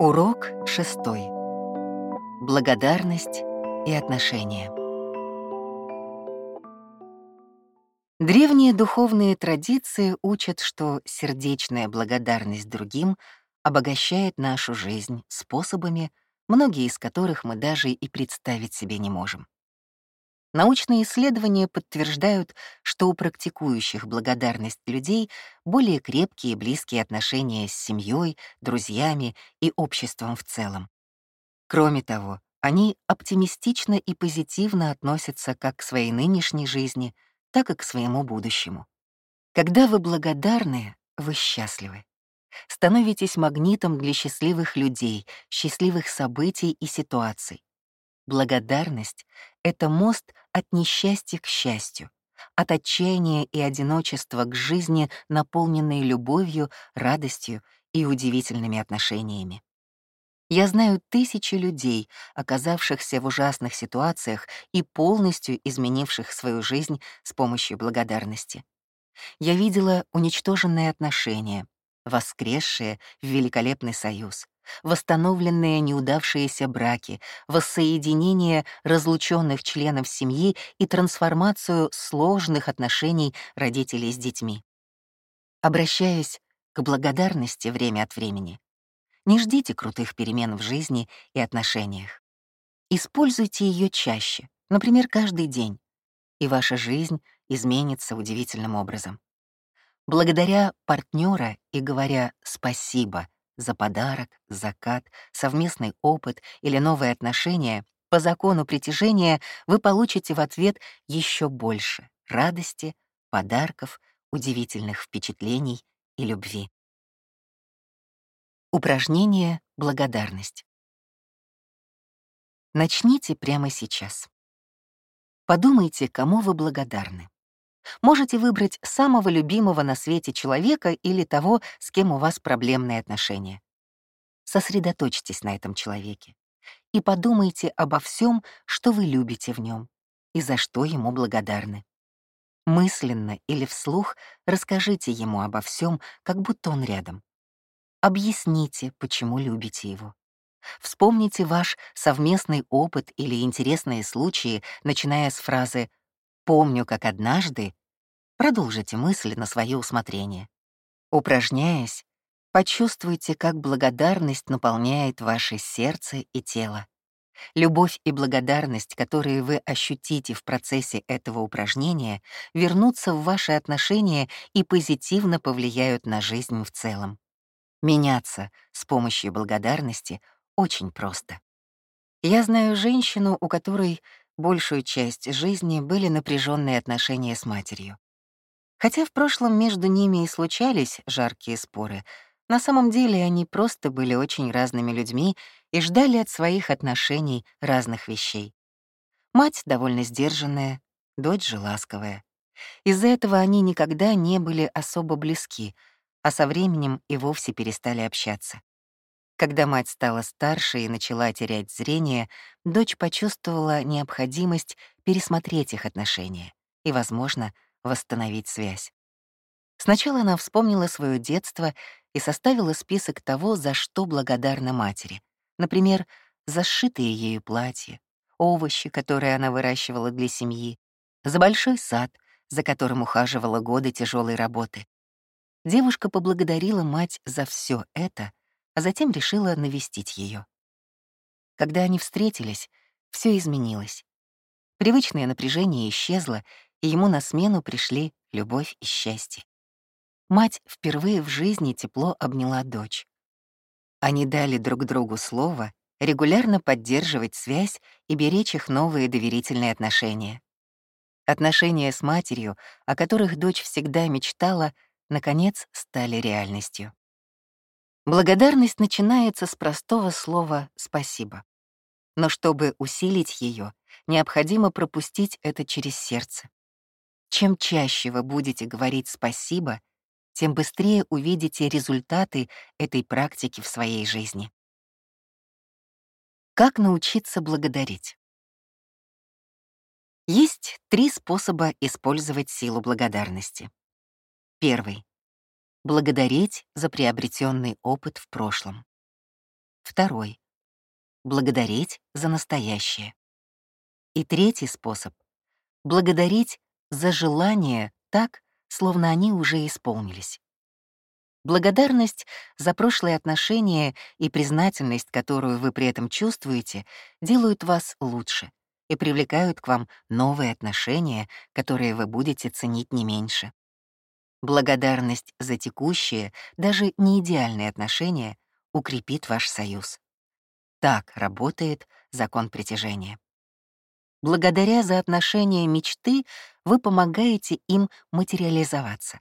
Урок шестой. Благодарность и отношения. Древние духовные традиции учат, что сердечная благодарность другим обогащает нашу жизнь способами, многие из которых мы даже и представить себе не можем. Научные исследования подтверждают, что у практикующих благодарность людей более крепкие и близкие отношения с семьей, друзьями и обществом в целом. Кроме того, они оптимистично и позитивно относятся как к своей нынешней жизни, так и к своему будущему. Когда вы благодарны, вы счастливы. Становитесь магнитом для счастливых людей, счастливых событий и ситуаций. Благодарность — это мост от несчастья к счастью, от отчаяния и одиночества к жизни, наполненной любовью, радостью и удивительными отношениями. Я знаю тысячи людей, оказавшихся в ужасных ситуациях и полностью изменивших свою жизнь с помощью благодарности. Я видела уничтоженные отношения, воскресшие в великолепный союз, восстановленные неудавшиеся браки, воссоединение разлученных членов семьи и трансформацию сложных отношений родителей с детьми. Обращаясь к благодарности время от времени, не ждите крутых перемен в жизни и отношениях. Используйте ее чаще, например, каждый день, и ваша жизнь изменится удивительным образом. Благодаря партнера и говоря «спасибо» за подарок, закат, совместный опыт или новые отношения, по закону притяжения вы получите в ответ еще больше радости, подарков, удивительных впечатлений и любви. Упражнение «Благодарность». Начните прямо сейчас. Подумайте, кому вы благодарны. Можете выбрать самого любимого на свете человека или того, с кем у вас проблемные отношения. Сосредоточьтесь на этом человеке и подумайте обо всем, что вы любите в нем и за что ему благодарны. Мысленно или вслух расскажите ему обо всем, как будто он рядом. Объясните, почему любите его. Вспомните ваш совместный опыт или интересные случаи, начиная с фразы Помню, как однажды продолжите мысль на свое усмотрение. Упражняясь, почувствуйте, как благодарность наполняет ваше сердце и тело. Любовь и благодарность, которые вы ощутите в процессе этого упражнения, вернутся в ваши отношения и позитивно повлияют на жизнь в целом. Меняться с помощью благодарности очень просто. Я знаю женщину, у которой большую часть жизни были напряженные отношения с матерью. Хотя в прошлом между ними и случались жаркие споры, на самом деле они просто были очень разными людьми и ждали от своих отношений разных вещей. Мать довольно сдержанная, дочь же ласковая. Из-за этого они никогда не были особо близки, а со временем и вовсе перестали общаться. Когда мать стала старше и начала терять зрение, дочь почувствовала необходимость пересмотреть их отношения и, возможно, восстановить связь. Сначала она вспомнила свое детство и составила список того, за что благодарна матери. Например, за сшитые ею платья, овощи, которые она выращивала для семьи, за большой сад, за которым ухаживала годы тяжелой работы. Девушка поблагодарила мать за все это — а затем решила навестить ее. Когда они встретились, все изменилось. Привычное напряжение исчезло, и ему на смену пришли любовь и счастье. Мать впервые в жизни тепло обняла дочь. Они дали друг другу слово регулярно поддерживать связь и беречь их новые доверительные отношения. Отношения с матерью, о которых дочь всегда мечтала, наконец стали реальностью. Благодарность начинается с простого слова «спасибо». Но чтобы усилить ее, необходимо пропустить это через сердце. Чем чаще вы будете говорить «спасибо», тем быстрее увидите результаты этой практики в своей жизни. Как научиться благодарить? Есть три способа использовать силу благодарности. Первый благодарить за приобретенный опыт в прошлом. Второй — благодарить за настоящее. И третий способ — благодарить за желания так, словно они уже исполнились. Благодарность за прошлые отношения и признательность, которую вы при этом чувствуете, делают вас лучше и привлекают к вам новые отношения, которые вы будете ценить не меньше. Благодарность за текущие, даже не идеальные отношения укрепит ваш союз. Так работает закон притяжения. Благодаря за отношения мечты вы помогаете им материализоваться.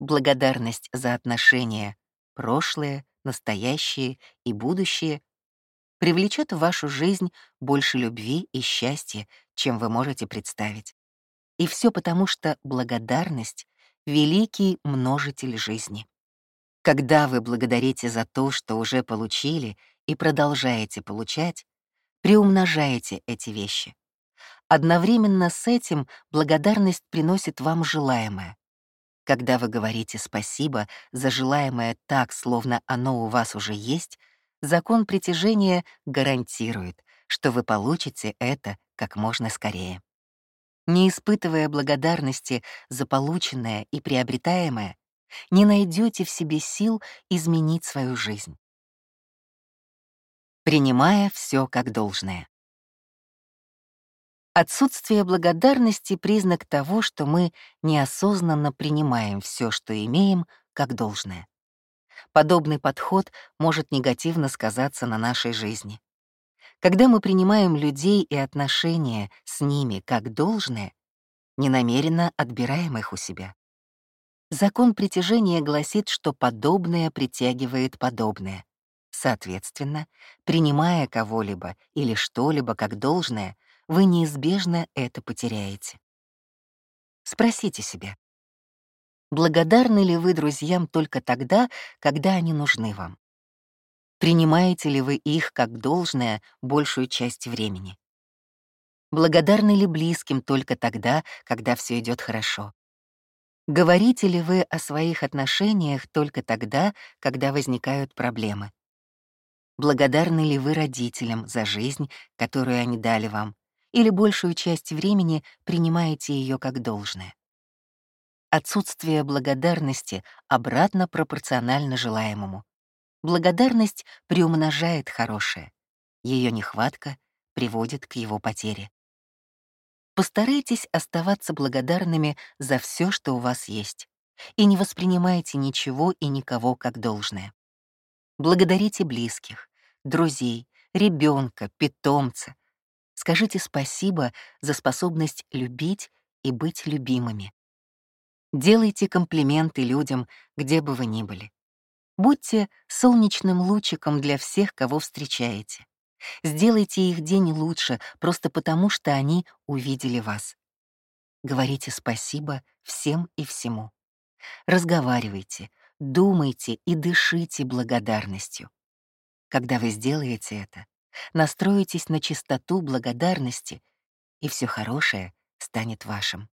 Благодарность за отношения прошлое, настоящее и будущее привлечет в вашу жизнь больше любви и счастья, чем вы можете представить. И все потому, что благодарность — великий множитель жизни. Когда вы благодарите за то, что уже получили, и продолжаете получать, приумножаете эти вещи. Одновременно с этим благодарность приносит вам желаемое. Когда вы говорите «спасибо» за желаемое так, словно оно у вас уже есть, закон притяжения гарантирует, что вы получите это как можно скорее. Не испытывая благодарности за полученное и приобретаемое, не найдете в себе сил изменить свою жизнь. Принимая все как должное. Отсутствие благодарности — признак того, что мы неосознанно принимаем все, что имеем, как должное. Подобный подход может негативно сказаться на нашей жизни. Когда мы принимаем людей и отношения с ними как должное, ненамеренно отбираем их у себя. Закон притяжения гласит, что подобное притягивает подобное. Соответственно, принимая кого-либо или что-либо как должное — вы неизбежно это потеряете. Спросите себя, благодарны ли вы друзьям только тогда, когда они нужны вам? Принимаете ли вы их как должное большую часть времени? Благодарны ли близким только тогда, когда все идет хорошо? Говорите ли вы о своих отношениях только тогда, когда возникают проблемы? Благодарны ли вы родителям за жизнь, которую они дали вам, или большую часть времени принимаете ее как должное. Отсутствие благодарности обратно пропорционально желаемому. Благодарность приумножает хорошее. Ее нехватка приводит к его потере. Постарайтесь оставаться благодарными за все, что у вас есть, и не воспринимайте ничего и никого как должное. Благодарите близких, друзей, ребенка, питомца, Скажите спасибо за способность любить и быть любимыми. Делайте комплименты людям, где бы вы ни были. Будьте солнечным лучиком для всех, кого встречаете. Сделайте их день лучше просто потому, что они увидели вас. Говорите спасибо всем и всему. Разговаривайте, думайте и дышите благодарностью. Когда вы сделаете это, настроитесь на чистоту благодарности, и все хорошее станет вашим.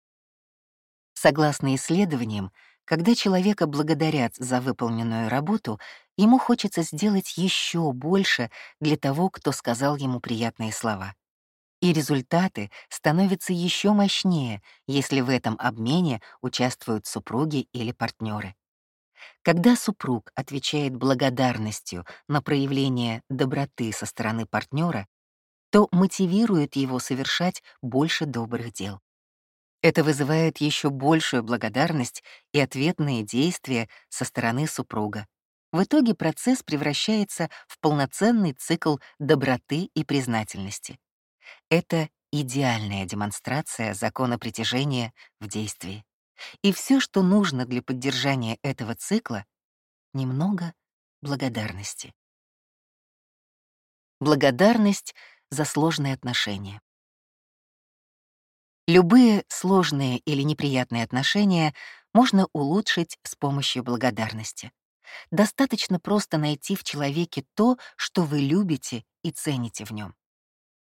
Согласно исследованиям, когда человека благодарят за выполненную работу, ему хочется сделать еще больше для того, кто сказал ему приятные слова. И результаты становятся еще мощнее, если в этом обмене участвуют супруги или партнеры. Когда супруг отвечает благодарностью на проявление доброты со стороны партнера, то мотивирует его совершать больше добрых дел. Это вызывает еще большую благодарность и ответные действия со стороны супруга. В итоге процесс превращается в полноценный цикл доброты и признательности. Это идеальная демонстрация закона притяжения в действии. И все, что нужно для поддержания этого цикла — немного благодарности. Благодарность за сложные отношения. Любые сложные или неприятные отношения можно улучшить с помощью благодарности. Достаточно просто найти в человеке то, что вы любите и цените в нем.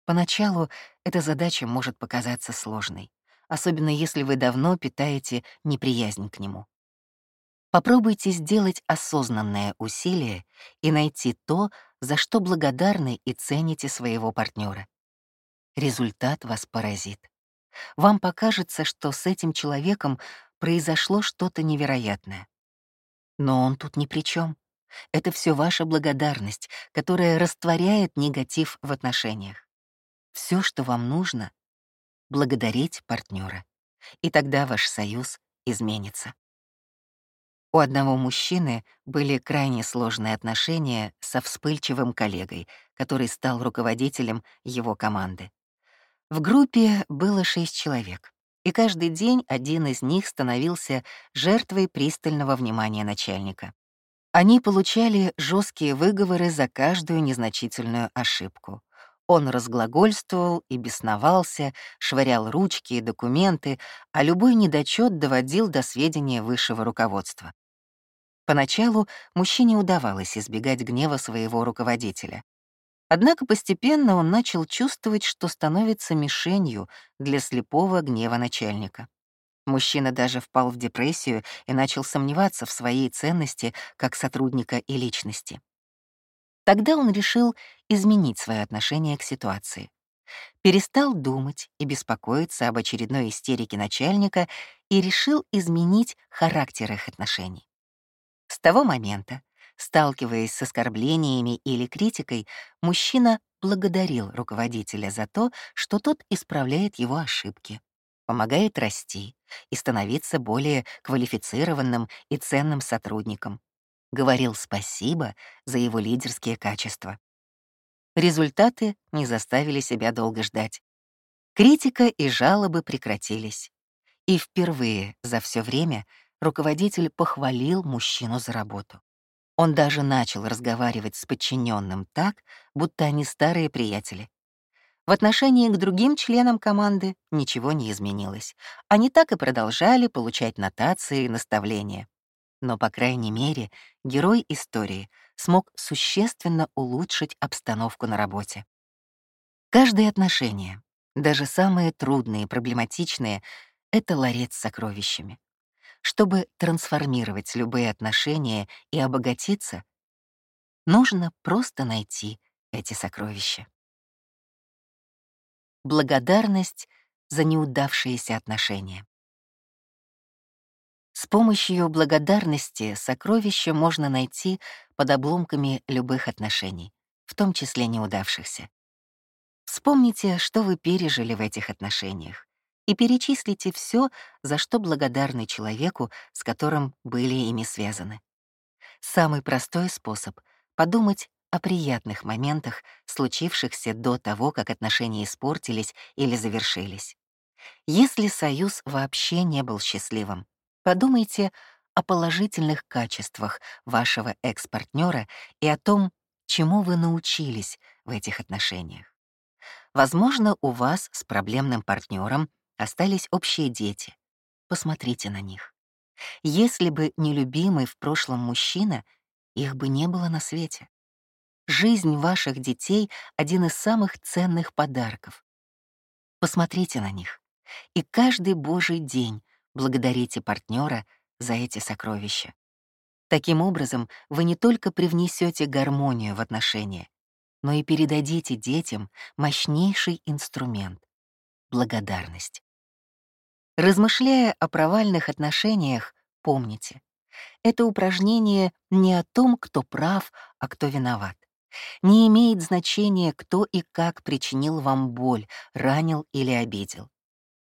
Поначалу эта задача может показаться сложной особенно если вы давно питаете неприязнь к нему. Попробуйте сделать осознанное усилие и найти то, за что благодарны и цените своего партнера. Результат вас поразит. Вам покажется, что с этим человеком произошло что-то невероятное. Но он тут ни при чем. Это все ваша благодарность, которая растворяет негатив в отношениях. Все, что вам нужно — благодарить партнера, и тогда ваш союз изменится. У одного мужчины были крайне сложные отношения со вспыльчивым коллегой, который стал руководителем его команды. В группе было шесть человек, и каждый день один из них становился жертвой пристального внимания начальника. Они получали жесткие выговоры за каждую незначительную ошибку. Он разглагольствовал и бесновался, швырял ручки и документы, а любой недочет доводил до сведения высшего руководства. Поначалу мужчине удавалось избегать гнева своего руководителя. Однако постепенно он начал чувствовать, что становится мишенью для слепого гнева начальника. Мужчина даже впал в депрессию и начал сомневаться в своей ценности как сотрудника и личности. Тогда он решил изменить свое отношение к ситуации. Перестал думать и беспокоиться об очередной истерике начальника и решил изменить характер их отношений. С того момента Сталкиваясь с оскорблениями или критикой, мужчина благодарил руководителя за то, что тот исправляет его ошибки, помогает расти и становиться более квалифицированным и ценным сотрудником, говорил спасибо за его лидерские качества. Результаты не заставили себя долго ждать. Критика и жалобы прекратились. И впервые за все время руководитель похвалил мужчину за работу. Он даже начал разговаривать с подчиненным так, будто они старые приятели. В отношении к другим членам команды ничего не изменилось. Они так и продолжали получать нотации и наставления. Но, по крайней мере, герой истории смог существенно улучшить обстановку на работе. Каждое отношение, даже самые трудные и проблематичные, — это ларец с сокровищами. Чтобы трансформировать любые отношения и обогатиться, нужно просто найти эти сокровища. Благодарность за неудавшиеся отношения. С помощью благодарности сокровища можно найти под обломками любых отношений, в том числе неудавшихся. Вспомните, что вы пережили в этих отношениях, и перечислите все, за что благодарны человеку, с которым были ими связаны. Самый простой способ — подумать о приятных моментах, случившихся до того, как отношения испортились или завершились. Если союз вообще не был счастливым, подумайте о положительных качествах вашего экс-партнера и о том, чему вы научились в этих отношениях. Возможно, у вас с проблемным партнером Остались общие дети. Посмотрите на них. Если бы не любимый в прошлом мужчина, их бы не было на свете. Жизнь ваших детей — один из самых ценных подарков. Посмотрите на них. И каждый божий день благодарите партнера за эти сокровища. Таким образом, вы не только привнесете гармонию в отношения, но и передадите детям мощнейший инструмент — благодарность. Размышляя о провальных отношениях, помните, это упражнение не о том, кто прав, а кто виноват. Не имеет значения, кто и как причинил вам боль, ранил или обидел.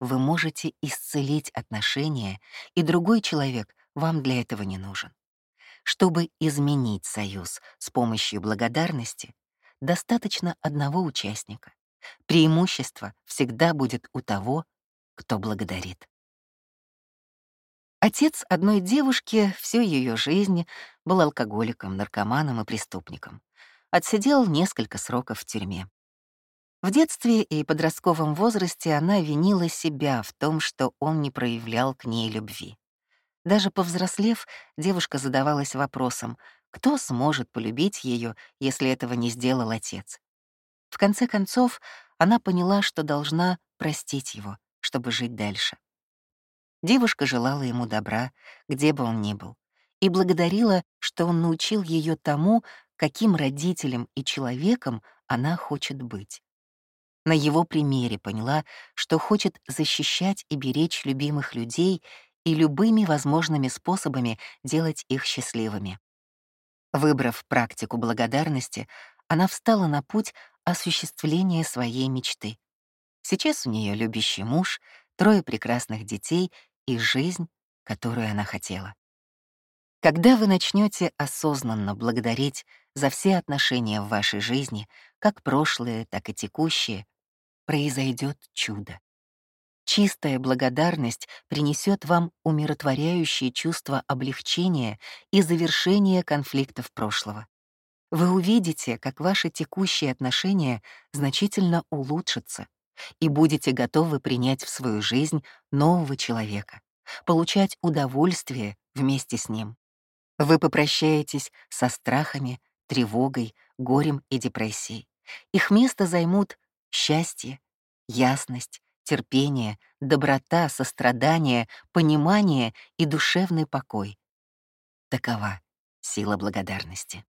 Вы можете исцелить отношения, и другой человек вам для этого не нужен. Чтобы изменить союз с помощью благодарности, достаточно одного участника. Преимущество всегда будет у того, кто благодарит. Отец одной девушки всю ее жизнь был алкоголиком, наркоманом и преступником. Отсидел несколько сроков в тюрьме. В детстве и подростковом возрасте она винила себя в том, что он не проявлял к ней любви. Даже повзрослев, девушка задавалась вопросом, кто сможет полюбить ее, если этого не сделал отец. В конце концов, она поняла, что должна простить его, чтобы жить дальше. Девушка желала ему добра, где бы он ни был, и благодарила, что он научил ее тому, каким родителем и человеком она хочет быть. На его примере поняла, что хочет защищать и беречь любимых людей и любыми возможными способами делать их счастливыми. Выбрав практику благодарности, она встала на путь осуществления своей мечты. Сейчас у нее любящий муж, трое прекрасных детей и жизнь, которую она хотела. Когда вы начнете осознанно благодарить за все отношения в вашей жизни, как прошлые, так и текущие, произойдет чудо. Чистая благодарность принесет вам умиротворяющее чувство облегчения и завершения конфликтов прошлого. Вы увидите, как ваши текущие отношения значительно улучшатся и будете готовы принять в свою жизнь нового человека, получать удовольствие вместе с ним. Вы попрощаетесь со страхами, тревогой, горем и депрессией. Их место займут счастье, ясность, терпение, доброта, сострадание, понимание и душевный покой. Такова сила благодарности.